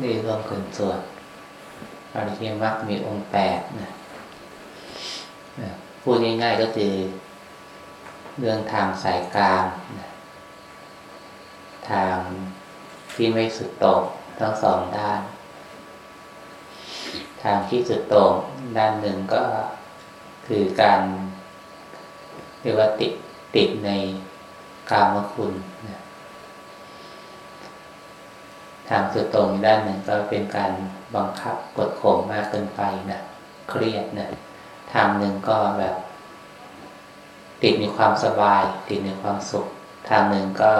ได้ร่วมกันสวดอริยมรรคมีองค์แปดนะพูดง่ายๆก็คือเรื่องทางสายกลางนะทางที่ไม่สุดโต่งทั้งสองด้าน ทางที่สุดโต่งด้านหนึ่งก็คือการเรียกว่าติดติดในกามคุณนะ ทางสุดตรงด้านหนึ่งก็เป็นการบังคับกดข่มมากเกินไปนะเครียดนะทางหนึ่งก็แบบ ติดในความสบาย ติดในความสุข ทางหนึ่งก็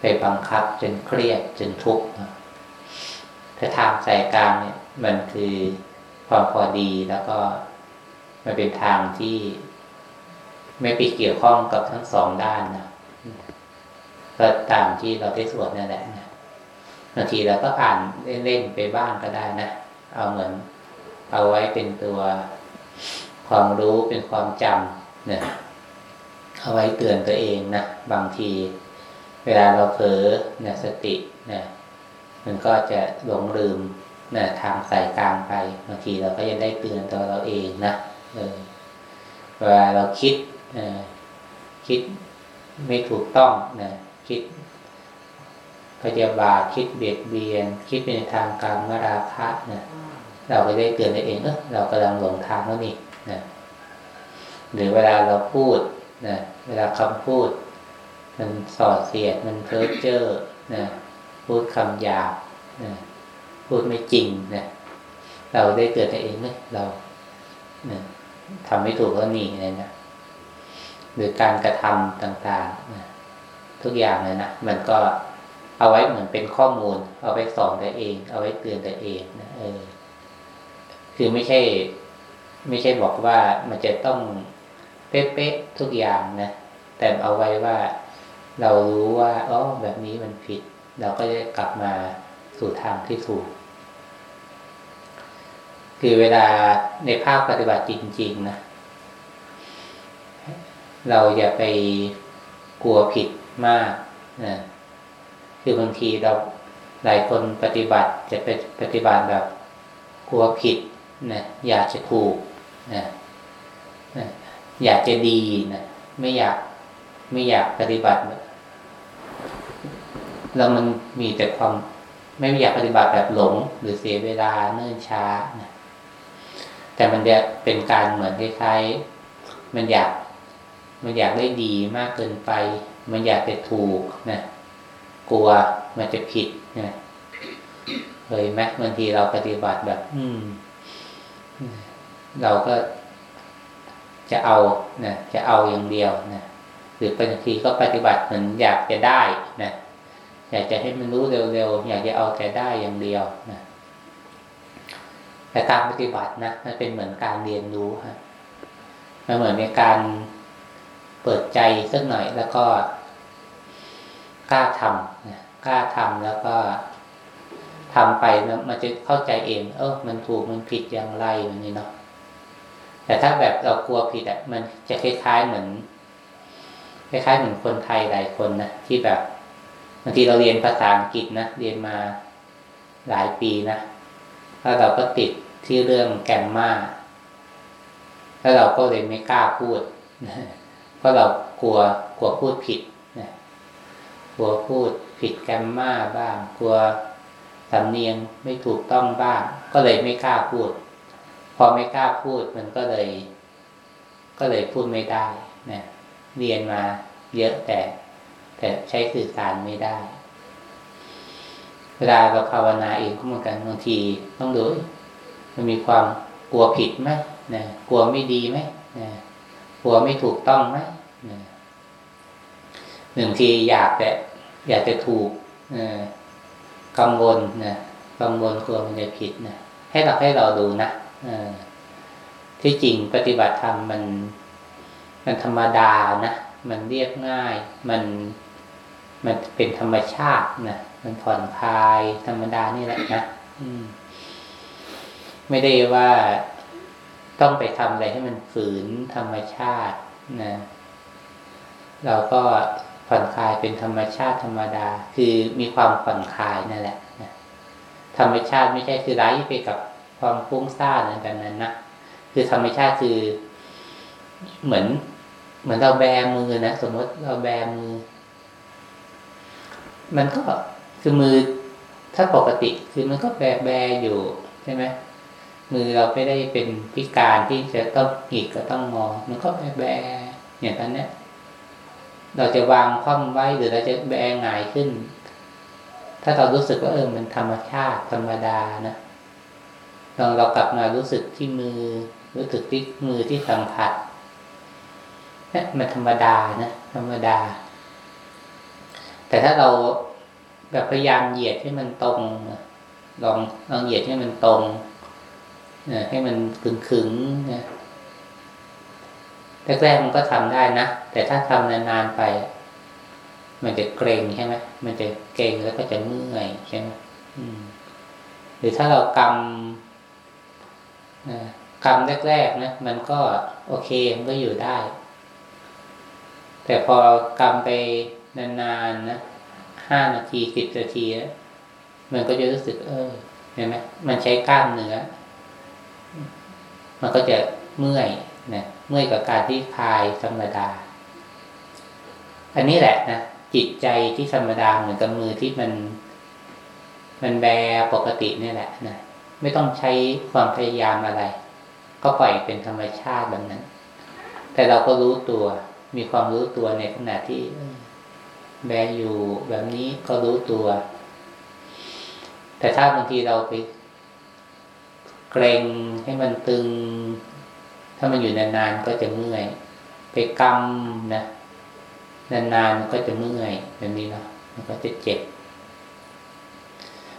ไปบังคับจนเครียดจนทุกข์นะถ้าทางใจกลางเนี่ย มันคือความพอดีแล้วก็มันเป็นทางที่ไม่ไปเกี่ยวข้องกับทั้งสองด้านนะก็ตามที่เราได้สวดนั่นแหละนะ บางทีเราก็อ่านเล่นๆไปบ้างก็ได้นะ เอาเหมือน เอาไว้เป็นตัวความรู้เป็นความจำเนี่ยเอาไว้เตือนตัวเองนะบางที เวลาเราเผลอเนี่ยสติเนี่ยมันก็จะหลงลืมเนี่ยทางสายกลางไปบางทีเราก็ยังได้เตือนตัวเราเองนะเออเวลาเราคิดคิดไม่ถูกต้องนะคิด พยาบาทคิดเบียดเบียน คิดเป็นทางการมราคะนะเราก็ได้เตือนตัวเองเออเรากำลังหลงทางแล้วนี่นะหรือเวลาเราพูดนะเวลาคำพูด มันสอดเสียดมันเพ้อเจ้อนะพูดคำหยาบนะพูดไม่จริงนะเราได้เตือนตัวเองไหมเรานะทำไม่ถูกก็หนีเลยนะหรือการกระทำต่างๆนะทุกอย่างเลยนะมันก็ เอาไว้เหมือนเป็นข้อมูล เอาไว้สอนตัวเอง เอาไว้เตือนตัวเองนะเออ คือไม่ใช่ ไม่ใช่บอกว่ามันจะต้องเป๊ะๆทุกอย่างนะแต่เอาไว้ว่าเรารู้ว่าอ๋อแบบนี้มันผิด เราก็จะกลับมาสู่ทางที่ถูก คือเวลาในภาคปฏิบัติจริง ๆ นะเราอย่าไปกลัวผิดมากนะ คือบางทีเราหลายคนปฏิบัติจะไปปฏิบัติแบบกลัวผิดนะอยากจะถูกนะนะอยากจะดีนะไม่อยากไม่อยากปฏิบัติ แล้วมันมีแต่ความไม่อยากปฏิบัติแบบหลง หรือเสียเวลาเนิ่นช้านะแต่มันจะเป็นการเหมือนคล้ายๆมันอยาก มันอยากได้ดีมากเกินไป มันอยากจะถูกนะ กลัวมันจะผิดนะเคยไหมบางทีเราปฏิบัติแบบ อืม เราก็จะเอานะจะเอาอย่างเดียวนะหรือบางทีก็ปฏิบัติเหมือนอยากจะได้นะอยากจะให้มันรู้เร็วๆอยากจะเอาแต่ได้อย่างเดียวนะแต่การปฏิบัตินะมันเป็นเหมือนการเรียนรู้ฮะมันเหมือนในการเปิดใจสักหน่อยแล้วก็ กล้าทำนะกล้าทำแล้วก็ทำไปมันจะเข้าใจเอง เออมันถูกมันผิดอย่างไรอย่างนี้เนาะแต่ถ้าแบบเรากลัวผิดอะมันจะคล้ายๆเหมือนคล้ายๆเหมือนคนไทยหลายคนนะที่แบบบางทีเราเรียนภาษาอังกฤษนะเรียนมาหลายปีนะแล้วเราก็ติดที่เรื่องแกมมาแล้วเราก็เลยไม่กล้าพูดเพราะเรากลัวกลัวพูดผิด กลัวพูดผิดแกมมาบ้าง กลัวสำเนียงไม่ถูกต้องบ้าง ก็เลยไม่กล้าพูด พอไม่กล้าพูดมันก็เลย ก็เลยพูดไม่ได้นะเรียนมาเยอะแต่ แต่ใช้สื่อสารไม่ได้ เวลาเราภาวนาเองก็เหมือนกันบางทีต้องดูมันมีความกลัวผิดไหมนะกลัวไม่ดีไหมนะกลัวไม่ถูกต้องไหมนะหนึ่งทีอยากแต่ อยากจะถูกกังวลนะกังวลกลัวมันจะผิดนะให้เราให้เราดูนะที่จริงปฏิบัติธรรมมัน มันธรรมดานะมันเรียบง่าย มันมันเป็นธรรมชาตินะมันผ่อนคลายธรรมดานี่แหละนะอมไม่ได้ว่าต้องไปทำอะไรให้มันฝืนธรรมชาตินะเราก็ ผ่อนคลายเป็นธรรมชาติธรรมดา คือมีความผ่อนคลายนั่นแหละธรรมชาติไม่ใช่คือไร้ไปกับความฟุ้งซ่านอะไรแบบนั้นนะคือธรรมชาติคือเหมือน เหมือนเราแบมือนะสมมติเราแบมือ มันก็คือมือถ้าปกติคือมันก็แบแบอยู่ใช่ไหมมือเราไม่ได้เป็นพิการที่จะต้องหงิกก็ต้องงอมันก็แบแบอย่างนั้นเนี่ย เราจะวางคว่ำไว้หรือเราจะแบงหงายขึ้น ถ้าเรารู้สึกว่าเออมันธรรมชาติธรรมดานะลองเรากลับมารู้สึกที่มือ รู้สึกที่มือที่สัมผัสนี่มันธรรมดานะธรรมดา แต่ถ้าเราแบบพยายามเหยียดให้มันตรงลองลองเหยียดให้มันตรงให้มันขึงขึงนะ แรกๆมันก็ทำได้นะ แต่ถ้าทำนานๆไป มันจะเกรงใช่ไหมมันจะเกรงแล้วก็จะเมื่อยใช่ไหมหรือถ้าเรากำกำแรกๆนะมันก็โอเคมันก็อยู่ได้ แต่พอกำไปนานๆนะห้านาทีสิบนาทีแล้วมันก็จะรู้สึก เออเห็นไหมมันใช้กล้ามเนื้อ มันก็จะเมื่อย นะเมื่อยกับการที่คลายธรรมดา อันนี้แหละนะจิตใจที่ธรรมดาเหมือนกับมือที่มัน มันแบปกตินี่แหละนะไม่ต้องใช้ความพยายามอะไร ก็ปล่อยเป็นธรรมชาติแบบนั้น แต่เราก็รู้ตัว มีความรู้ตัวในขณะที่แบอยู่แบบนี้ก็รู้ตัว แต่ถ้าบางทีเราไปเกรงให้มันตึง ถ้ามันอยู่นานๆก็จะเมื่อย ไปกำนะนานๆมันก็จะเมื่อยแบบนี้เนาะมันก็จะเจ็บ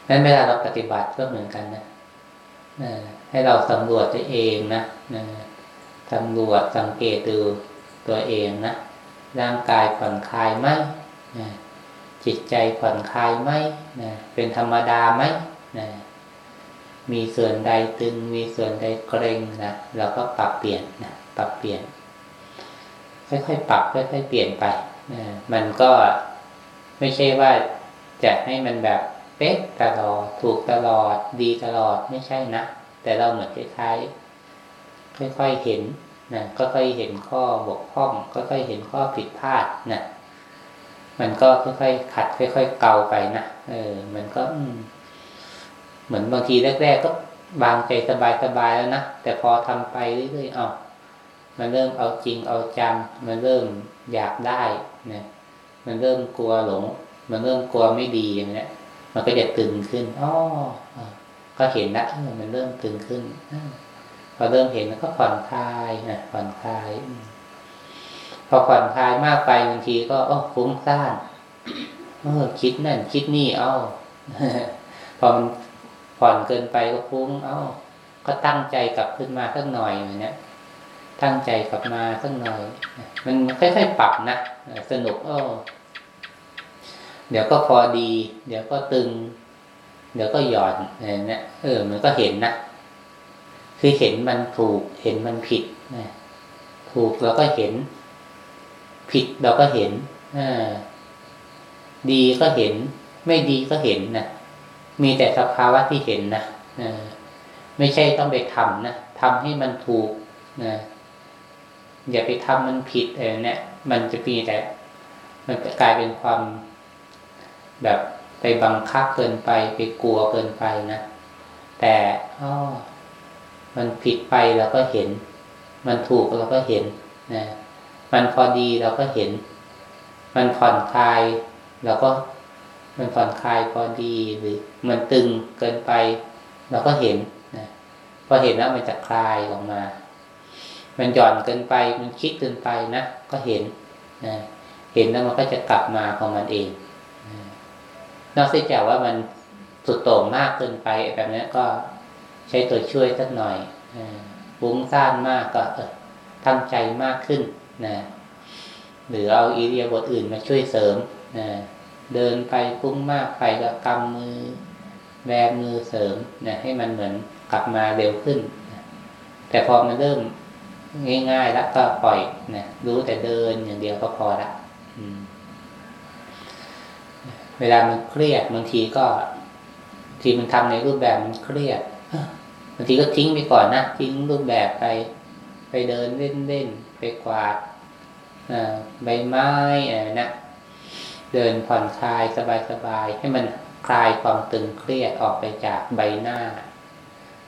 นั้นเวลาเราปฏิบัติก็เหมือนกันนะให้เราสำรวจตัวเองนะสำรวจสังเกตดูตัวเองนะร่างกายผ่อนคลายไหมจิตใจผ่อนคลายไหมเป็นธรรมดาไหม มีส่วนใดตึง มีส่วนใดเกร็งนะเราก็ปรับเปลี่ยนนะปรับเปลี่ยน ค่อยๆปรับค่อยๆเปลี่ยนไปนะมันก็ไม่ใช่ว่าจะให้มันแบบเป๊ะตลอดถูกตลอดดีตลอดไม่ใช่นะ แต่เราเหมือนคล้ายๆค่อยๆเห็นนะก็ค่อยเห็นข้อบกพร่อง ก็ค่อยเห็นข้อผิดพลาดนะมันก็ค่อยๆขัด ค่อยๆเกาไปนะเออ มันก็อื เหมือนบางทีแรก ๆ ก็บางใจสบายๆแล้วนะ แต่พอทำไปเรื่อยๆเอามันเริ่มเอาจริงเอาจังมันเริ่มอยากได้นะมันเริ่มกลัวหลง มันเริ่มกลัวไม่ดีอย่างเนี้ยมันก็จะตึงขึ้นอ๋อก็เห็นละมันเริ่มตึงขึ้นพอเริ่มเห็นแล้วก็ผ่อนคลายนะผ่อนคลาย พอผ่อนคลายมากไปบางทีก็อ๋อฟุ้งซ่านเออคิดนั่นคิดนี่เอ้าพอมัน ผ่อนเกินไปก็ฟุ้ง เอ้า ก็ตั้งใจกลับขึ้นมาสักหน่อยเนี้ยตั้งใจกลับมาสักหน่อย มันค่อยๆปรับนะสนุกเออเดี๋ยวก็พอดี เดี๋ยวก็ตึง เดี๋ยวก็หย่อนเนี่ยเออ มันก็เห็นนะคือเห็นมันถูก เห็นมันผิดนะถูกเราก็เห็น ผิดเราก็เห็นอ่าดีก็เห็น ไม่ดีก็เห็นนะ มีแต่สภาวะที่เห็นนะไม่ใช่ต้องไปทำนะทำให้มันถูกนะอย่าไปทำมันผิดอะไรเนี่ยมันจะมีแต่ มันกลายเป็นความแบบไปบังคับเกินไปไปกลัวเกินไปนะแต่อ๋อมันผิดไปเราก็เห็น มันถูกเราก็เห็นนะมันพอดีเราก็เห็น มันผ่อนคลายเราก็ มันผ่อนคลายพอดีหรือมันตึงเกินไป เราก็เห็นนะพอเห็นแล้วมันจะคลายออกมา มันหย่อนเกินไป มันคิดเกินไปนะก็เห็นนะเห็นแล้วมันก็จะกลับมาของมันเองนอกจากว่ามันสุดโต่งมากเกินไปแบบนี้ก็ใช้ตัวช่วยสักหน่อยฟุ้งซ่านมากก็ตั้งใจมากขึ้นนะหรือเอาอิเดียบทอื่นมาช่วยเสริมนะ เดินไปพุ่งมากไปก็กำมือแบมือเสริมเนี่ยให้มันเหมือนกลับมาเร็วขึ้นแต่พอมันเริ่มง่ายๆแล้วก็ปล่อยนะรู้แต่เดินอย่างเดียวก็พอละเวลามันเครียดบางทีก็ ทีมันทำในรูปแบบมันเครียดบางทีก็ทิ้งไปก่อนนะทิ้งรูปแบบไป ไปเดินเล่นเล่นไปกวาดใบไม้นะ เดินผ่อนคลายสบายๆให้มันคลายความตึงเครียดออกไปจากใบหน้า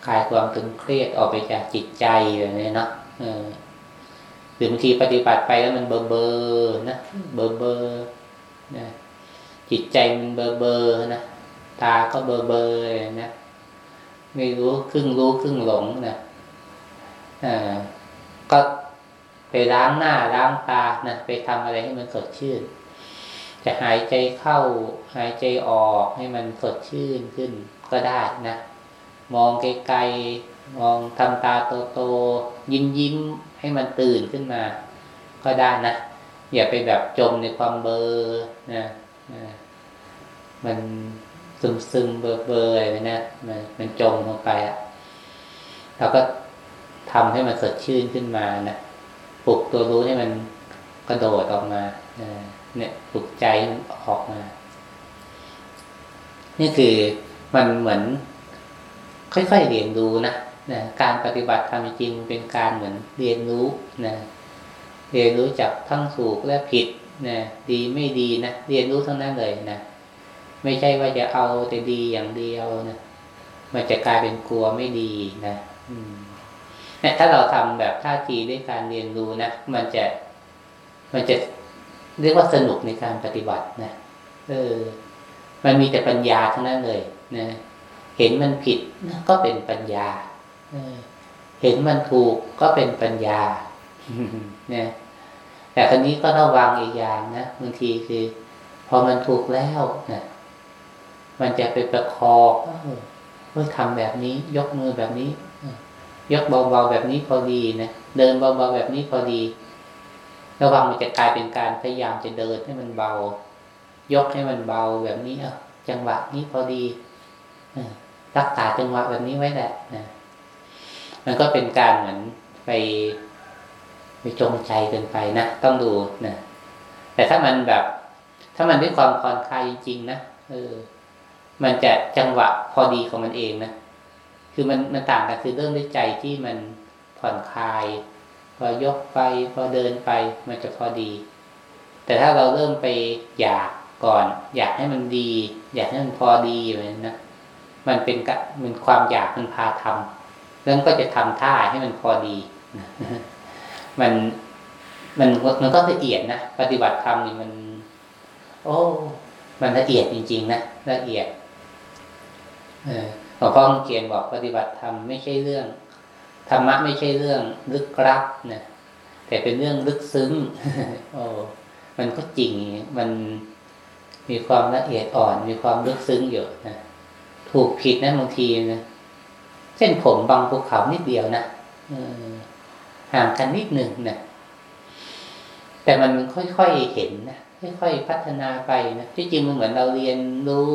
คลายความตึงเครียดออกไปจากจิตใจอย่างนี้เนาะหรือบางทีปฏิบัติไปแล้วมันเบอเบอร์นะเบอเบอร์นะจิตใจมันเบอเบอร์นะตาก็เบอเบอร์นะไม่รู้ครึ่งรู้ครึ่งหลงนะอ่าก็ไปล้างหน้าล้างตานะไปทำอะไรให้มันสดชื่น จะหายใจเข้าหายใจออกให้มันสดชื่นขึ้นก็ได้นะ มองไกลๆมองทำตาโตๆยิ้มยิ้มให้มันตื่นขึ้นมา ก็ได้นะ อย่าไปแบบจมในความเบอร์นะนะมันซึมซึมเบอร์เบอร์อะไรนะมันมันจมลงไปอะเราก็ทำให้มันสดชื่นขึ้นมานะปลุกตัวรู้ให้มันกระโดดออกมา เนี่ยปลุกใจมันออกมา นี่คือมันเหมือน ค่อยๆเรียนรู้นะนะการปฏิบัติธรรมจริงเป็นการเหมือนเรียนรู้นะเรียนรู้จากทั้งถูกและผิดนะดีไม่ดีนะเรียนรู้ทั้งนั้นเลยนะไม่ใช่ว่าจะเอาแต่ดีอย่างเดียวนะมันจะกลายเป็นกลัวไม่ดีนะเนี่ยถ้าเราทำแบบท่าทีด้วยการเรียนรู้นะมันจะมันจะ เรียกว่าสนุกในการปฏิบัตินะเออ มันมีแต่ปัญญาทั้งนั้นเลยนะเห็นมันผิดก็เป็นปัญญาเห็นมันถูกก็เป็นปัญญาเนี่ยแต่ครนี้ก็ระวังอีกอย่างนะบางทีคือ พอมันถูกแล้วนะมันจะไปประคองเพื่อทำแบบนี้ ยกมือแบบนี้ยกเบาๆแบบนี้พอดีนะเดินเบาๆแบบนี้พอดี ระวังมันจะกลายเป็นการพยายามจะเดินให้มันเบา ยกให้มันเบาแบบนี้อะจังหวะนี้พอดีรักษาจังหวะแบบนี้ไว้แหละนะมันก็เป็นการเหมือนไปไปจงใจเกินไปนะต้องดูนะแต่ถ้ามันแบบ ถ้ามันด้วยความผ่อนคลายจริงๆนะเออ มันจะจังหวะพอดีของมันเองนะคือมันมันต่างกันคือเริ่มด้วยใจที่มันผ่อนคลาย พอยกไป พอเดินไปมันจะพอดี แต่ถ้าเราเริ่มไปอยากก่อน อยากให้มันดี อยากให้มันพอดีเหมือนนะมันเป็นกมันความอยากมันพาทำเรื่องก็จะทำท่าให้มันพอดีมันมันมันก็ละเอียดนะปฏิบัติธรรมนี่มัน โอ้ มันละเอียดจริง ๆ นะละเอียดเออหลวงพ่อเขียนบอกปฏิบัติธรรมไม่ใช่เรื่อง ธรรมะไม่ใช่เรื่องลึกลับนะแต่เป็นเรื่องลึกซึ้งโอ้มันก็จริงมันมีความละเอียดอ่อน มีความลึกซึ้งอยู่นะถูกผิดนะบางทีนะเส้นผมบางภูเขานิดเดียวนะห่างกันนิดหนึ่งนะแต่มันค่อยๆเห็นนะค่อยๆพัฒนาไปนะที่จริงมันเหมือนเราเรียนรู้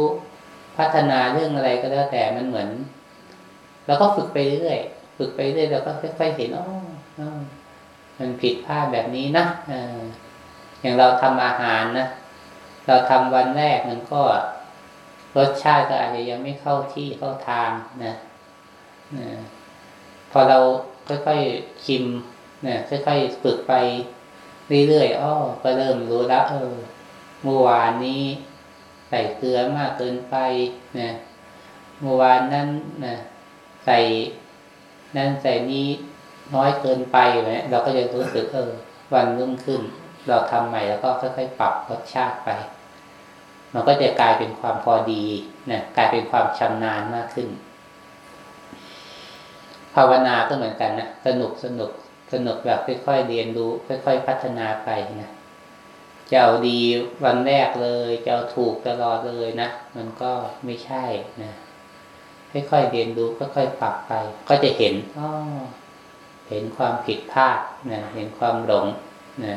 พัฒนาเรื่องอะไรก็แล้วแต่มันเหมือนเราก็ฝึกไปเรื่อย ฝึกไปเรื่อยเราก็ค่อยๆเห็นอ๋อมันผิดพลาดแบบนี้นะอย่างเราทำอาหารนะเราทำวันแรกมันก็รสชาติก็อาจจะยังไม่เข้าที่เข้าทางนะพอเราค่อยๆชิมนะค่อยๆฝึกไปเรื่อยๆอ้อก็เริ่มรู้แล้วเออเมื่อวานนี้ใส่เกลือมากเกินไปนะเมื่อวานนั้นนะใส่ นั่นใส่นี้น้อยเกินไปเนี่ยเราก็จะรู้สึกเออวันรุ่งขึ้น เราทำใหม่แล้วก็ค่อยๆปรับรสชาติไป มันก็จะกลายเป็นความพอดีนะกลายเป็นความชำนาญมากขึ้น ภาวนาก็เหมือนกันนะสนุกสนุกสนุกแบบค่อยๆเรียนรู้ ค่อย ๆ พัฒนาไปนะจะเอาดีวันแรกเลยจะเอาถูกตลอดเลยนะมันก็ไม่ใช่นะ ค่อยๆเรียนรู้ค่อยๆปรับไป ก็จะเห็นอ๋อเห็นความผิดพลาดนะเห็นความหลงนะ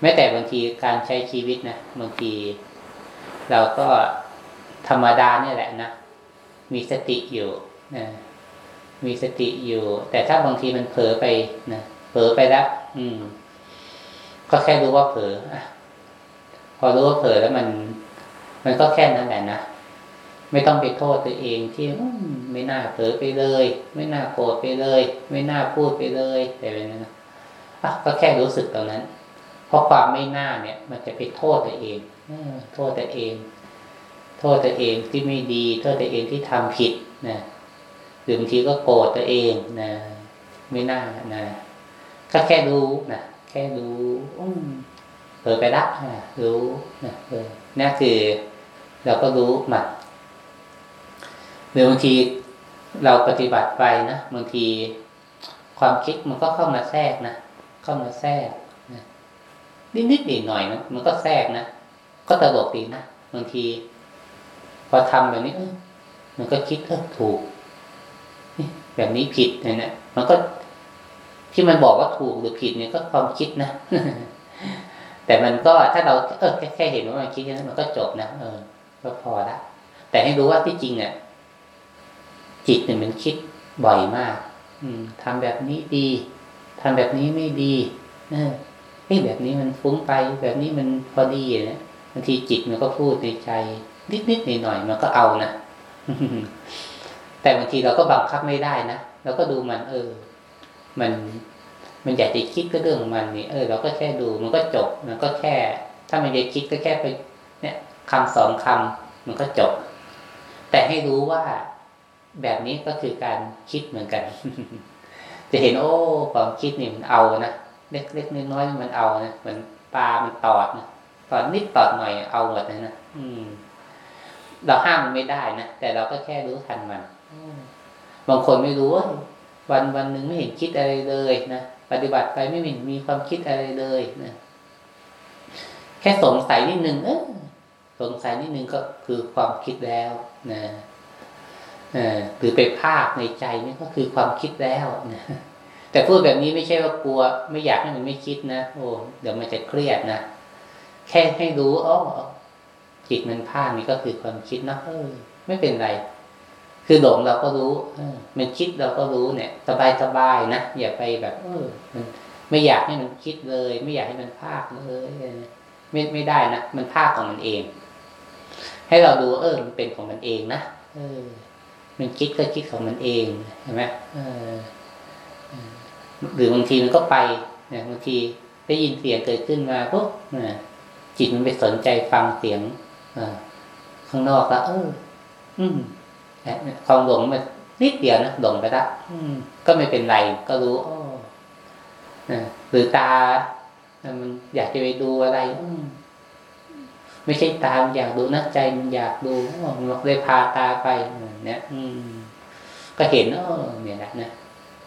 แม้แต่บางทีการใช้ชีวิตนะบางที เราก็ธรรมดาเนี่ยแหละนะมีสติอยู่นะมีสติอยู่ แต่ถ้าบางทีมันเผลอไปนะเผลอไปแล้วอืม ก็แค่รู้ว่าเผลออพอรู้ว่าเผลอแล้วมัน มันก็แค่นั้นแหละนะ ไม่ต้องไปโทษตัวเองที่ไม่น่าเผลอไปเลย ไม่น่าโกรธไปเลย ไม่น่าพูดไปเลยแต่เป็นนะก็แค่รู้สึกตรงนั้น เพราะความไม่น่าเนี่ย มันจะไปโทษตัวเองโทษตัวเอง โทษตัวเองที่ไม่ดี โทษตัวเองที่ทำผิดนะหรือบางทีก็โกรธตัวเองนะไม่น่านะก็แค่รู้นะแค่รู้อืมเออไปละรู้นะเออนี่คือเราก็รู้มัน หรือบางทีเราปฏิบัติไปนะบางทีความคิดมันก็เข้ามาแทรกนะเข้ามาแทรกนะนิดๆหน่อยๆนะมันก็แทรกนะก็ตลกดีนะบางที พอทำแบบนี้มันก็คิดเออถูกแบบนี้ผิดเนี่ยมันก็ที่มันบอกว่าถูกหรือผิดเนี่ยก็ความคิดนะแต่มันก็ถ้าเราเออแค่เห็นว่ามันคิดแค่นั้นมันก็จบนะเออก็พอละแต่ให้รู้ว่าที่จริงเนี่ย จิตเนี่ยมันคิดบ่อยมาก อืมทำแบบนี้ดีทำแบบนี้ไม่ดี เออเฮ้ยแบบนี้มันฟุ้งไป แบบนี้มันพอดีเนี่ยบางทีจิตมันก็พูดในใจ นิดๆหน่อยๆมันก็เอานะแต่บางทีเราก็บังคับไม่ได้นะเราก็ดูมัน เออ มัน มันอยากจะคิดก็เรื่องของมันนี่ เออ เราก็แค่ดู มันก็จบ มันก็แค่ ถ้ามันอยากคิดก็แค่ไป เนี่ยคำสองคำมันก็จบ แต่ให้รู้ว่า แบบนี้ก็คือการคิดเหมือนกัน จะเห็นโอ้ความคิดนี่มันเอานะเล็กๆน้อยๆมันเอานะเหมือนปลามันตอดนะตอดนิดตอดหน่อยเอาหมดนะนะอืม เราห้ามมันไม่ได้นะแต่เราก็แค่รู้ทันมันบางคนไม่รู้ว่าวันวันหนึ่งไม่เห็นคิดอะไรเลยนะปฏิบัติไปไม่เห็นมีความคิดอะไรเลยนะแค่สงสัยนิดนึงเออสงสัยนิดนึงก็คือความคิดแล้วนะ หรือไปภาคในใจนี่ก็คือความคิดแล้วนะแต่พูดแบบนี้ไม่ใช่ว่ากลัว ไม่อยากให้มันไม่คิดนะโอ้เดี๋ยวมันจะเครียดนะแค่ให้รู้อ๋อจิตมันภาคนี่ก็คือความคิดนะเออไม่เป็นไร คือหลงเราก็รู้เออมันคิดเราก็รู้เนี่ย สบายสบายนะอย่าไปแบบ เออ มัน ไม่อยากให้มันคิดเลย ไม่อยากให้มันภาคเลยไม่ไม่ได้นะมันภาคของมันเอง ให้เราดูเออมันเป็นของมันเองนะเออ มันคิดก็คิดของมันเองเห็นไหมหรือบางทีมันก็ไปเนี่ยบางทีได้ยินเสียงเกิดขึ้นมาปุ๊บจิตมันไปสนใจฟังเสียงอข้างนอกแล้วเออ อืมความหลงมันนิดเดียวนะหลงไปละก็ไม่เป็นไร ก็รู้อ๋อหรือตา มันอยากจะไปดูอะไร ไม่ใช่ตามอยากดูนะใจมันอยากดูเลยพาตาไปเนี่ยอืม ก็เห็นเออเนี่ยนะนะ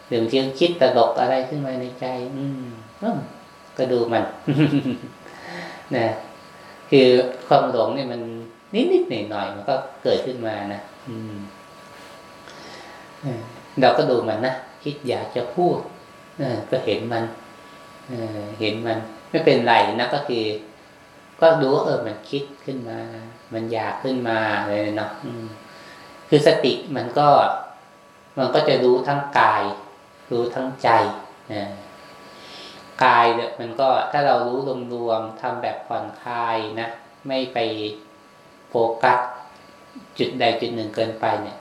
เดี๋ยวทีคิดตลกอะไรขึ้นมาในใจ อืมก็ดูมันนะคือความหลงเนี่ยมันนิดนิดหน่อยหน่อยมันก็เกิดขึ้นมานะอืมเราก็ดูมันนะคิดอยากจะพูดก็เห็นมันเห็นมัน ไม่เป็นไรนะก็คือ ก็รู้เออมันคิดขึ้นมา มันอยากขึ้นมาเลยเนาะคือสติมันก็ มันก็จะรู้ทั้งกาย รู้ทั้งใจนะกายเนี่ยมันก็ถ้าเรารู้รวมๆทำแบบผ่อนคลายนะไม่ไปโฟกัสจุดใดจุดหนึ่งเกินไปเนี่ย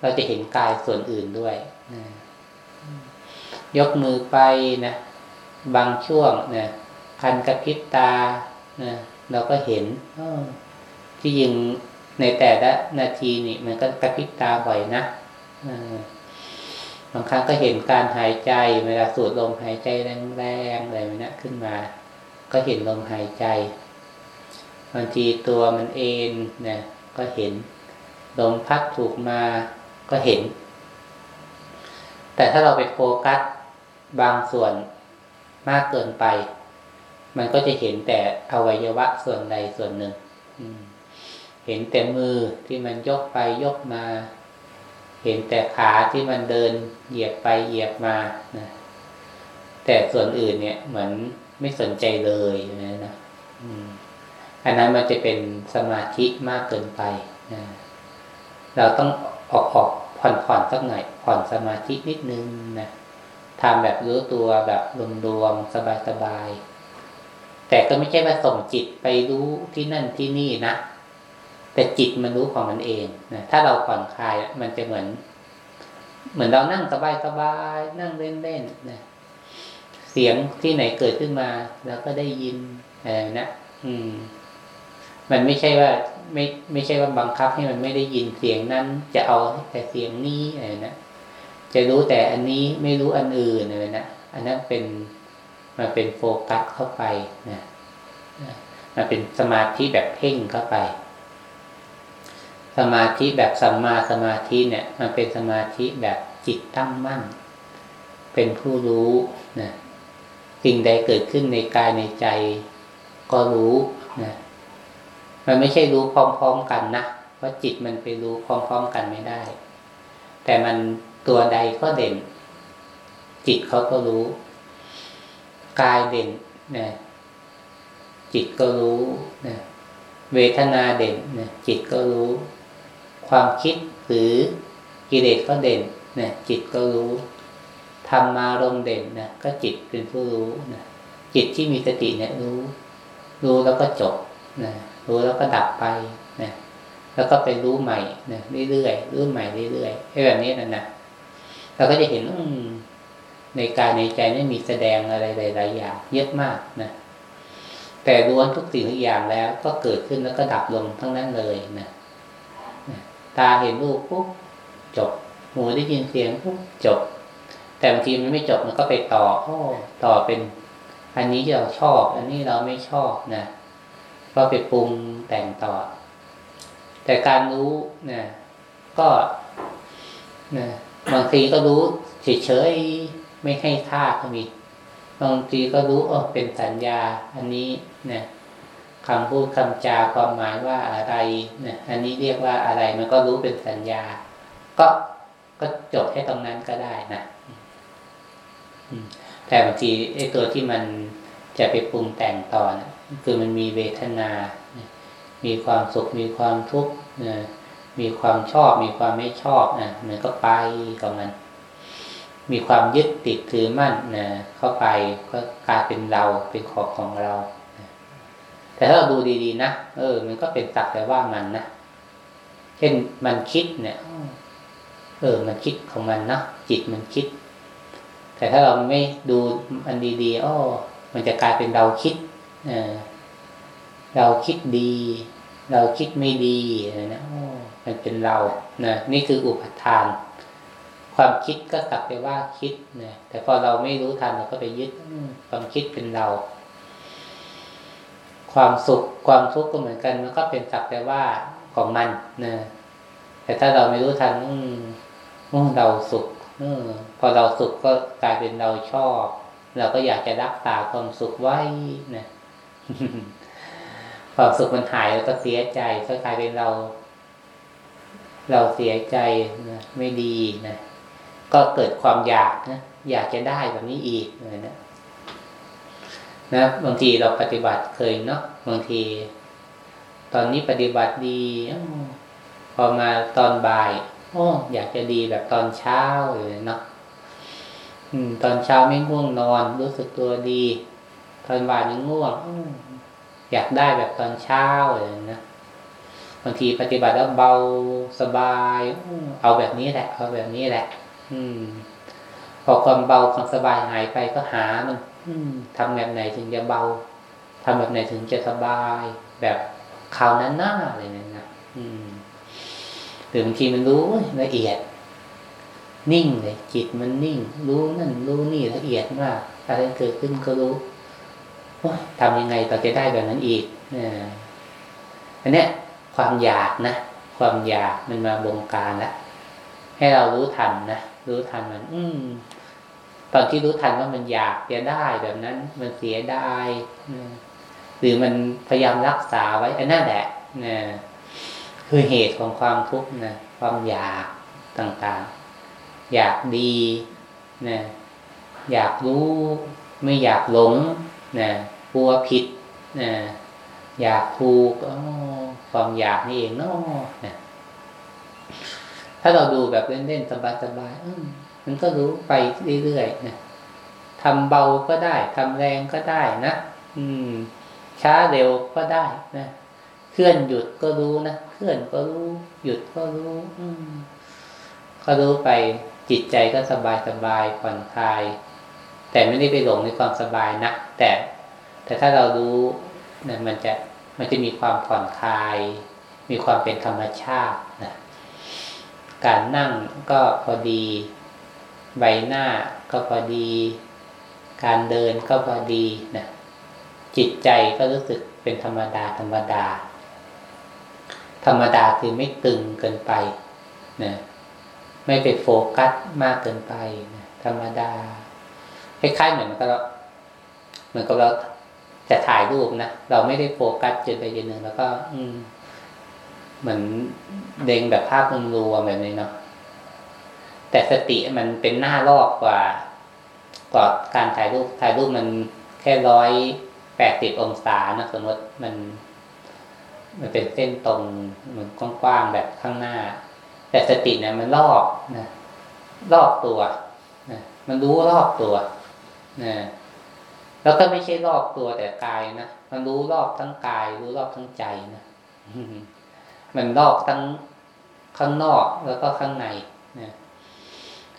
เราจะเห็นกายส่วนอื่นด้วยนะยกมือไปนะ บางช่วงนะคันกระพริบตา นะเราก็เห็นที่ยิงในแต่ละนาทีนี่ มันก็กระพริบตาบ่อยนะบางครั้งก็เห็นการหายใจ เวลาสูดลมหายใจแรงๆอะไรแบบนี้ขึ้นมา ก็เห็นลมหายใจบางทีตัวมันเองนะก็เห็นลมพัดถูกมาก็เห็น แต่ถ้าเราไปโฟกัสบางส่วนมากเกินไป มันก็จะเห็นแต่อวัยวะส่วนใดส่วนหนึ่งเห็นแต่มือที่มันยกไปยกมา เห็นแต่ขาที่มันเดินเหยียบไปเหยียบมานะแต่ส่วนอื่นเนี่ยเหมือนไม่สนใจเลยนะนะอันนั้นมันจะเป็นสมาธิมากเกินไปนะเราต้องออกออกผ่อนผ่อนสักหน่อยผ่อนสมาธินิดนึงนะทำแบบรู้ตัวแบบรวมๆสบายๆ แต่ก็ไม่ใช่ว่าส่งจิตไปรู้ที่นั่นที่นี่นะ แต่จิตมันรู้ของมันเองนะถ้าเราผ่อนคลายมันจะเหมือน เหมือนเรานั่งสบายสบายนั่งเล่นเล่นนะเสียงที่ไหนเกิดขึ้นมาแล้วก็ได้ยินอะไรนะอืม มันไม่ใช่ว่า ไม่ไม่ใช่ว่าบังคับให้มันไม่ได้ยินเสียงนั้น จะเอาแต่เสียงนี้อะไรนะจะรู้แต่อันนี้ไม่รู้อันอื่นเลยนะอันนั้นเป็น มันเป็นโฟกัสเข้าไปนะมันเป็นสมาธิแบบเพ่งเข้าไป สมาธิแบบสัมมาสมาธิเนี่ย มันเป็นสมาธิแบบจิตตั้งมั่น เป็นผู้รู้นะสิ่งใดเกิดขึ้นในกายในใจ ก็รู้นะมันไม่ใช่รู้พร้อมๆกันนะเพราะจิตมันไปรู้พร้อมๆกันไม่ได้ แต่มันตัวใดก็เด่น จิตเขาก็รู้ กายเด่นนะจิตก็รู้นะเวทนาเด่นนะจิตก็รู้ ความคิดหรือกิเลสก็เด่นนะจิตก็รู้ธรรมารมเด่นนะก็จิตเป็นผู้รู้นะจิตที่มีสติเนี่ยรู้ รู้แล้วก็จบนะรู้แล้วก็ดับไปนะแล้วก็ไปรู้ใหม่นะเรื่อยๆรู้ใหม่เรื่อยๆให้แบบนี้นะนะเราก็จะเห็นอืม ในกายในใจนี่มีแสดงอะไรหลายๆอย่างเยอะมากนะแต่ล้วนทุกสิ่งทุกอย่างแล้วก็เกิดขึ้นแล้วก็ดับลงทั้งนั้นเลยนะตาเห็นรูปปุ๊บจบหูได้ยินเสียงปุ๊บจบ แต่บางทีมันไม่จบมันก็ไปต่อโอ้ต่อเป็น อันนี้เราชอบ อันนี้เราไม่ชอบนะก็ไปปรุงแต่งต่อ แต่การรู้นะก็นะบางทีก็รู้เฉยๆ ไม่ให้ค่าก็มีบางทีก็รู้เออเป็นสัญญา อันนี้นะคำพูดคำจาความหมายว่าอะไรนะอันนี้เรียกว่าอะไรมันก็รู้เป็นสัญญา ก็ก็จบแค่ตรงนั้นก็ได้นะแต่บางทีไอ้ตัวที่มันจะไปปรุงแต่งต่อนะคือมันมีเวทนา มีความสุข มีความทุกข์มีความชอบ มีความไม่ชอบนะมันก็ไปกับมัน มีความยึดติดถือมั่นนะเข้าไปก็กลายเป็นเราเป็นของของเรา แต่ถ้าเราดูดีๆนะเออ มันก็เป็นสักแต่ว่ามันนะเช่นมันคิดเนี่ย เออ มันคิดของมันนะจิตมันคิด แต่ถ้าเราไม่ดูมันดีๆอ้อมันจะกลายเป็นเราคิดเราคิดดี เราคิดไม่ดีนะมันเป็นเรานะนี่คืออุปทาน ความคิดก็กลับไปว่าคิดนะแต่พอเราไม่รู้ทันเราก็ไปยึดความคิดเป็นเรา ความสุขความทุกข์ก็เหมือนกัน มันก็เป็นสักแต่ว่าของมันนะแต่ถ้าเราไม่รู้ทันอืมเราสุขอพอเราสุขก็กลายเป็นเราชอบ เราก็อยากจะรักษาความสุขไว้นะความสุขมันหายแล้วก็เสียใจก็กลายเป็นเรา เราเสียใจนะไม่ดีนะ ก็เกิดความอยากนะอยากจะได้แบบนี้อีกเลยนะนะบางทีเราปฏิบัติเคยเนาะบางที ตอนนี้ปฏิบัติดีพอมาตอนบ่ายอ้อยากจะดีแบบตอนเช้าเลยเนาะตอนเช้าไม่ง่วงนอน รู้สึกตัวดี ตอนบ่ายนี่ง่วงอยากได้แบบตอนเช้าเลยนะบางทีปฏิบัติแล้วเบาสบายเอาแบบนี้แหละ เอาแบบนี้แหละ อืม พอความเบาความสบายหายไปก็หามัน อืมทำแบบไหนถึงจะเบาทำแบบไหนถึงจะสบาย แบบคราวนั้นหน้าอะไรนั่นนะอืมหรือบางทีมันรู้ละเอียด นิ่งเลยจิตมันนิ่ง รู้นั่นรู้นี่ละเอียดมากอะไรเกิดขึ้นก็รู้ทำยังไงต่อจะได้แบบนั้นอีกอันนี้ความอยากนะ ความอยากมันมาบงการแล้วให้เรารู้ทันนะรู้ทันมัน อืมตอนที่รู้ทันว่ามันอยากจะได้แบบนั้น มันเสียได้หรือมันพยายามรักษาไว้อันนั้นแหละนะคือเหตุของความทุกข์นะความอยากต่างๆ อยากดีนะอยากรู้ไม่อยากหลงนะกลัวผิดนะอยากถูกความอยากนี่เองเนาะ ถ้าเราดูแบบเล่นๆสบายๆมันก็รู้ไปเรื่อยๆนะทำเบาก็ได้ทำแรงก็ได้นะอืม ช้าเร็วก็ได้นะเคลื่อนหยุดก็รู้นะเคลื่อนก็รู้ หยุดก็รู้ อืมก็รู้ไปจิตใจก็สบายสบายผ่อนคลาย แต่ไม่ได้ไปหลงในความสบายนะแต่ แต่ถ้าเรารู้นะมันจะมันจะมีความผ่อนคลาย มีความเป็นธรรมชาตินะ การนั่งก็พอดี ใบหน้าก็พอดี การเดินก็พอดีนะจิตใจก็รู้สึกเป็นธรรมดาธรรมดา ธรรมดาคือไม่ตึงเกินไปนะไม่ไปโฟกัสมากเกินไปนะธรรมดาคล้ายๆเหมือนกับเราเหมือนกับเราจะถ่ายรูปนะเราไม่ได้โฟกัสจนไปจนหนึ่งแล้วก็ อืม เหมือนเด้งแบบภาพรวมแบบนี้เนาะแต่สติมันเป็นหน้ารอบกว่ากว่าการถ่ายรูปถ่ายรูปมันแค่ร้อยแปดสิบองศานะสมมติมัน มันเป็นเส้นตรงเหมือนกว้างๆแบบข้างหน้า แต่สติเนี่ยมันรอบนะรอบตัวนะมันรู้รอบตัวนะแล้วก็ไม่ใช่รอบตัวแต่กายนะมันรู้รอบทั้งกาย รู้รอบทั้งใจนะ มันรอบทั้งข้างนอกแล้วก็ข้างในนะ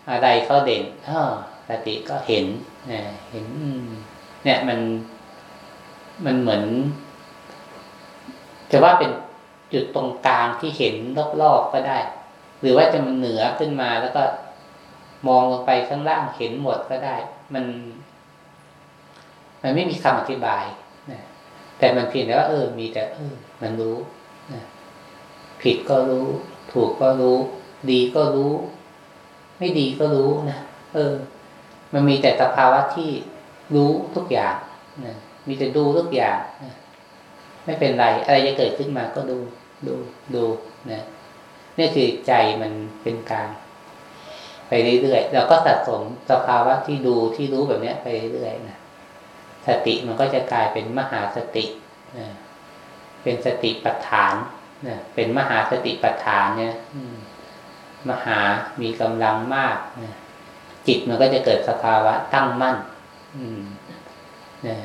อะไรเขาเด่นอสติก็เห็นนะเห็นเนี่ย มันมันเหมือน จะว่าเป็นจุดตรงกลางที่เห็นรอบๆก็ได้ หรือว่าจะมันเหนือขึ้นมาแล้วก็มองลงไปข้างล่างเห็นหมดก็ได้ มัน มันไม่มีคำอธิบายนะแต่มันเพียงแต่ว่าเออ มีแต่เออ มันรู้นะ ผิดก็รู้ ถูกก็รู้ ดีก็รู้ ไม่ดีก็รู้นะเออ มันมีแต่สภาวะที่รู้ทุกอย่างนะมีแต่ดูทุกอย่างนะไม่เป็นไร อะไรจะเกิดขึ้นมาก็ดู ดูดูนะนี่คือใจมันเป็นกลางไปเรื่อยๆเราก็สะสมสภาวะที่ดูที่รู้แบบนี้ไปเรื่อยๆนะสติมันก็จะกลายเป็นมหาสตินะเป็นสติปัฏฐาน นะเป็นมหาสติปัฏฐานเนี่ยมหามีกำลังมากนะจิตมันก็จะเกิดสภาวะตั้งมั่นนะ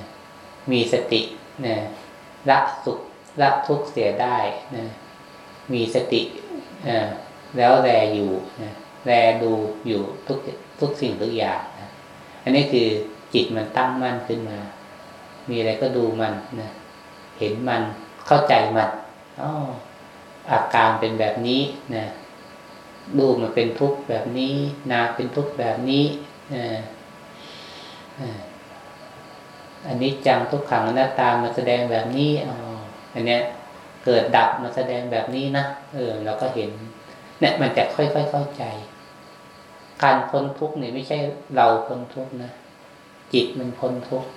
มีสตินะละสุขละทุกข์เสียได้นะมีสติแล้วแลอยู่นะแลดูอยู่ทุกทุกสิ่งทุกอย่างนะอันนี้คือจิตมันตั้งมั่นขึ้นมา มีอะไรก็ดูมันนะเห็นมันเข้าใจมันอ๋อ อาการเป็นแบบนี้นะดูมันเป็นทุกข์แบบนี้ นาเป็นทุกข์แบบนี้อันนี้จังทุกขังหน้าตามาแสดงแบบนี้อ๋ออันเนี้ย เกิดดับมาแสดงแบบนี้นะเออเราก็เห็น เนี่ย มันจะค่อยๆเข้าใจ การพ้นทุกข์เนี่ยไม่ใช่เราพ้นทุกข์นะจิตมันพ้นทุกข์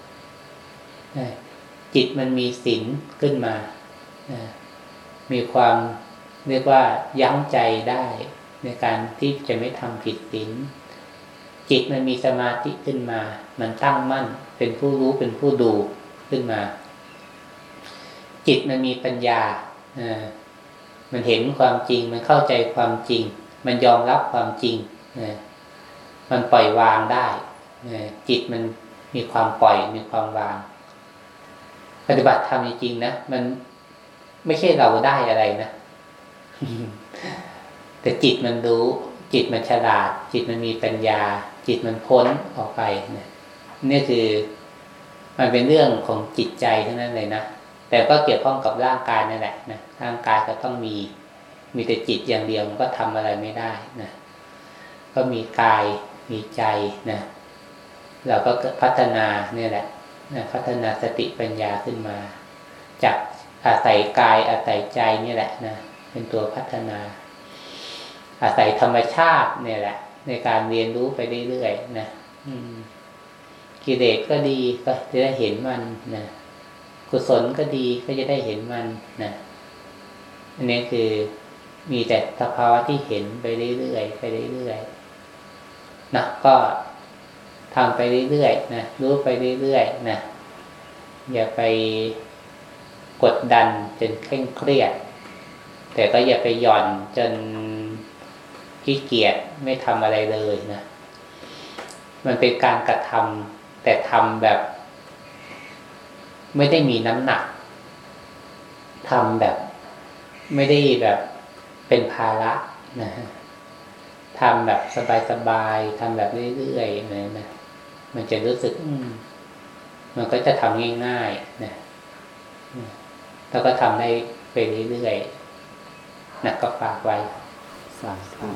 จิตมันมีศีลขึ้นมา มีความเรียกว่ายั้งใจได้ในการที่จะไม่ทำผิดศีลจิตมันมีสมาธิขึ้นมา มันตั้งมั่น เป็นผู้รู้เป็นผู้ดูขึ้นมา จิตมันมีปัญญาอมันเห็นความจริง มันเข้าใจความจริง มันยอมรับความจริงมันปล่อยวางได้จิตมันมีความปล่อยมีความวาง ปฏิบัติธรรมจริงๆนะมัน ไม่ใช่เราได้อะไรนะแต่จิตมันรู้ จิตมันฉลาด จิตมันมีปัญญา จิตมันพ้นออกไปเนี่ยนี่คือ มันเป็นเรื่องของจิตใจทั้งนั้นเลยนะแต่ก็เกี่ยวข้องกับร่างกายนั่นแหละนะร่างกายก็ต้องมี มีแต่จิตอย่างเดียวมันก็ทำอะไรไม่ได้นะก็มีกายมีใจนะเราก็พัฒนาเนี่ยแหละพัฒนาสติปัญญาขึ้นมา จาก อาศัยกายอาศัยใจนี่แหละนะเป็นตัวพัฒนา อาศัยธรรมชาติเนี่ยแหละ ในการเรียนรู้ไปเรื่อยๆนะกิเลสก็ดีก็จะได้เห็นมันนะกุศลก็ดีก็จะได้เห็นมันนะอันนี้คือมีแต่สภาวะที่เห็นไปเรื่อยๆไปเรื่อยๆนะก็ทำไปเรื่อยๆนะรู้ไปเรื่อยๆนะอย่าไป กดดันจนเคร่งเครียด แต่ก็อย่าไปหย่อนจนขี้เกียจไม่ทำอะไรเลยนะ มันเป็นการกระทำแต่ทำแบบ ไม่ได้มีน้ำหนักทำแบบ ไม่ได้แบบเป็นภาระนะทำแบบสบายๆทำแบบเรื่อยๆนะนะมันจะรู้สึกมันก็จะทำง่ายๆนะ แล้วก็ทำได้ไปเรื่อยๆนะก็ฝากไว้สาธุ